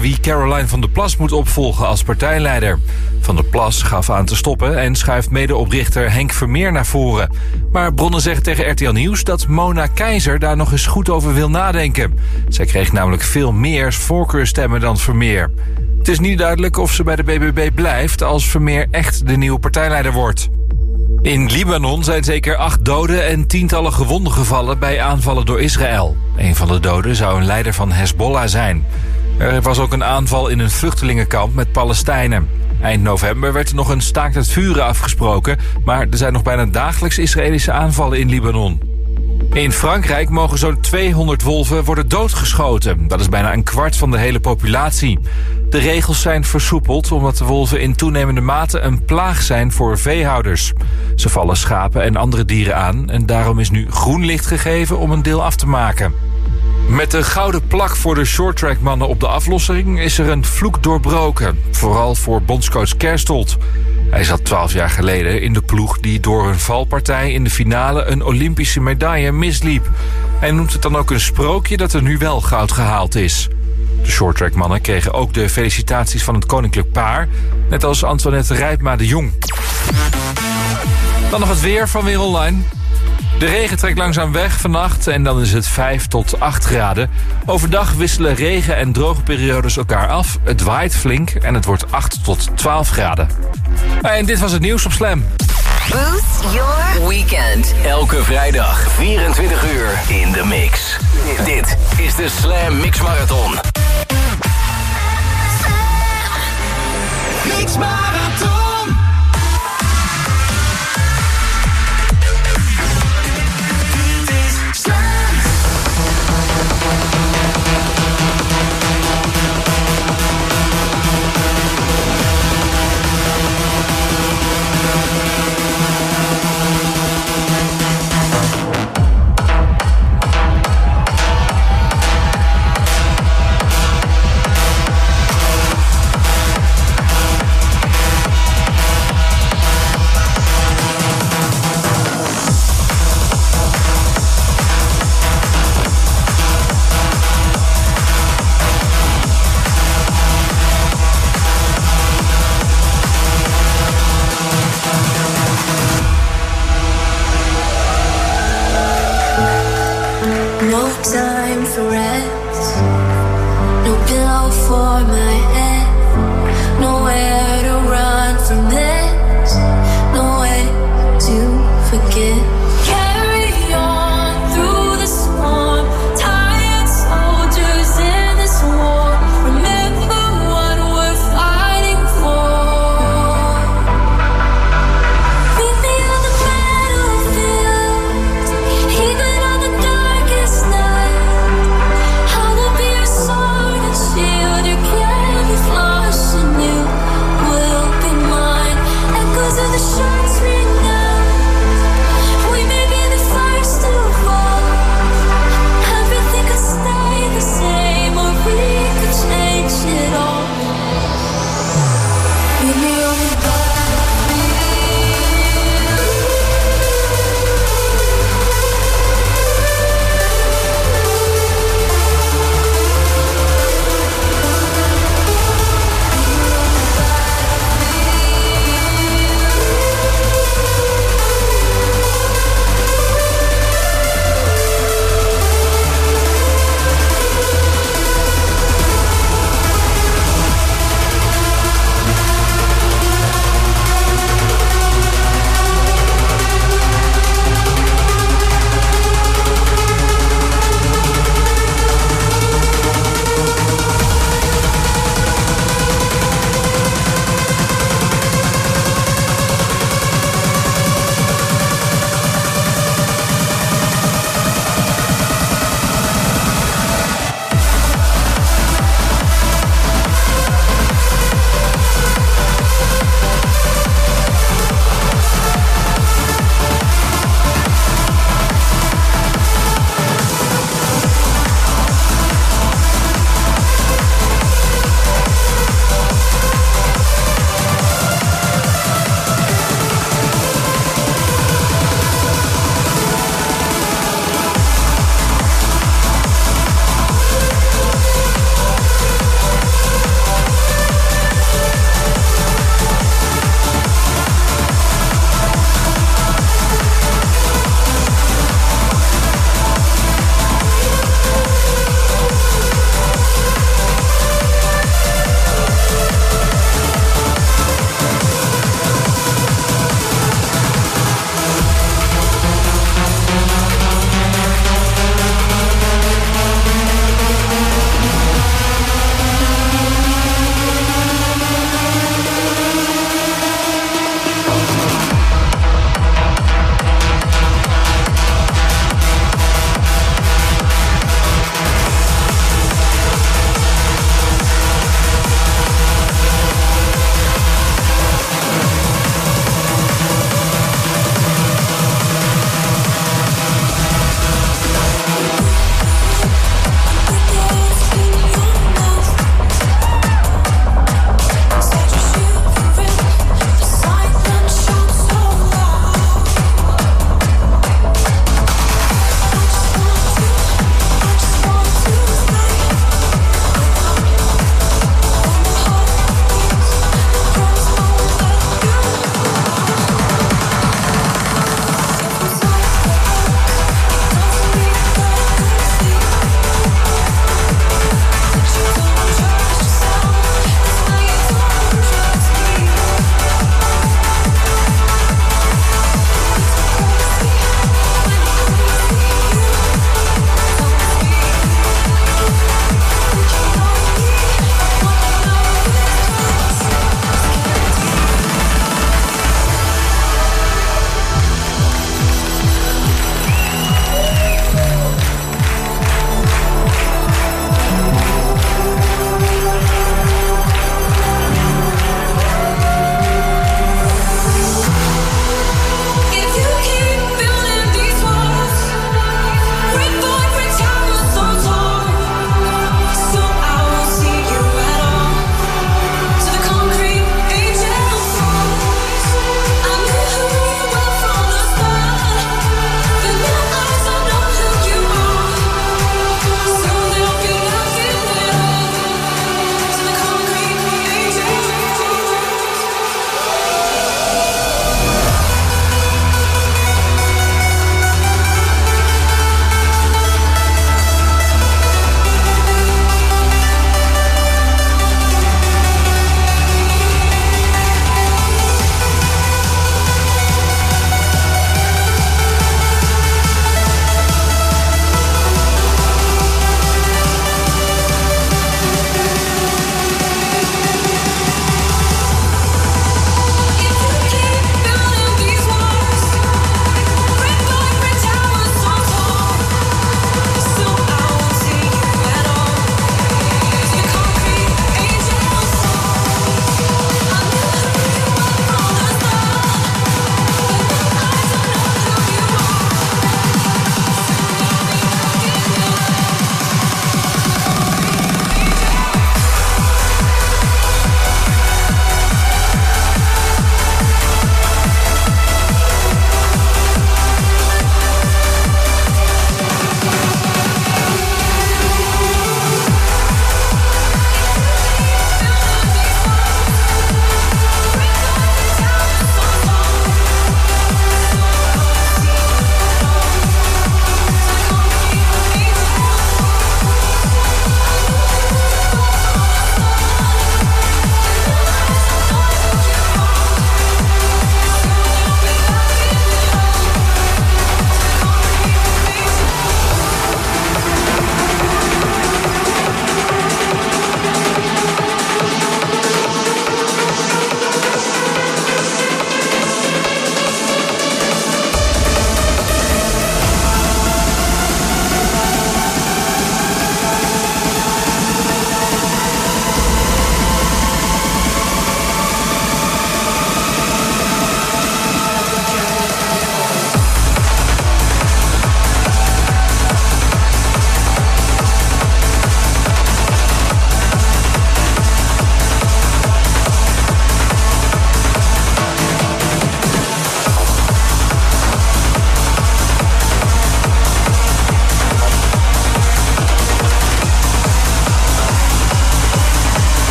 wie Caroline van der Plas moet opvolgen als partijleider. Van der Plas gaf aan te stoppen en schuift medeoprichter Henk Vermeer naar voren. Maar bronnen zeggen tegen RTL Nieuws dat Mona Keizer daar nog eens goed over wil nadenken. Zij kreeg namelijk veel meer voorkeurstemmen dan Vermeer. Het is niet duidelijk of ze bij de BBB blijft als Vermeer echt de nieuwe partijleider wordt. In Libanon zijn zeker acht doden en tientallen gewonden gevallen bij aanvallen door Israël. Een van de doden zou een leider van Hezbollah zijn. Er was ook een aanval in een vluchtelingenkamp met Palestijnen. Eind november werd er nog een staakt het vuren afgesproken... maar er zijn nog bijna dagelijks Israëlische aanvallen in Libanon. In Frankrijk mogen zo'n 200 wolven worden doodgeschoten. Dat is bijna een kwart van de hele populatie. De regels zijn versoepeld omdat de wolven in toenemende mate een plaag zijn voor veehouders. Ze vallen schapen en andere dieren aan en daarom is nu groen licht gegeven om een deel af te maken. Met de gouden plak voor de shorttrackmannen op de aflossing is er een vloek doorbroken. Vooral voor bondscoach Kerstold. Hij zat twaalf jaar geleden in de ploeg die door een valpartij in de finale een Olympische medaille misliep. Hij noemt het dan ook een sprookje dat er nu wel goud gehaald is. De shorttrackmannen kregen ook de felicitaties van het koninklijk paar, net als Antoinette Rijpma de Jong. Dan nog het weer van Weer Online. De regen trekt langzaam weg vannacht en dan is het 5 tot 8 graden. Overdag wisselen regen- en droge periodes elkaar af. Het waait flink en het wordt 8 tot 12 graden. En dit was het nieuws op Slam. Boost your weekend. Elke vrijdag 24 uur in de mix. Dit is de Slam Mix Marathon. Mix Marathon.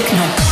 techno.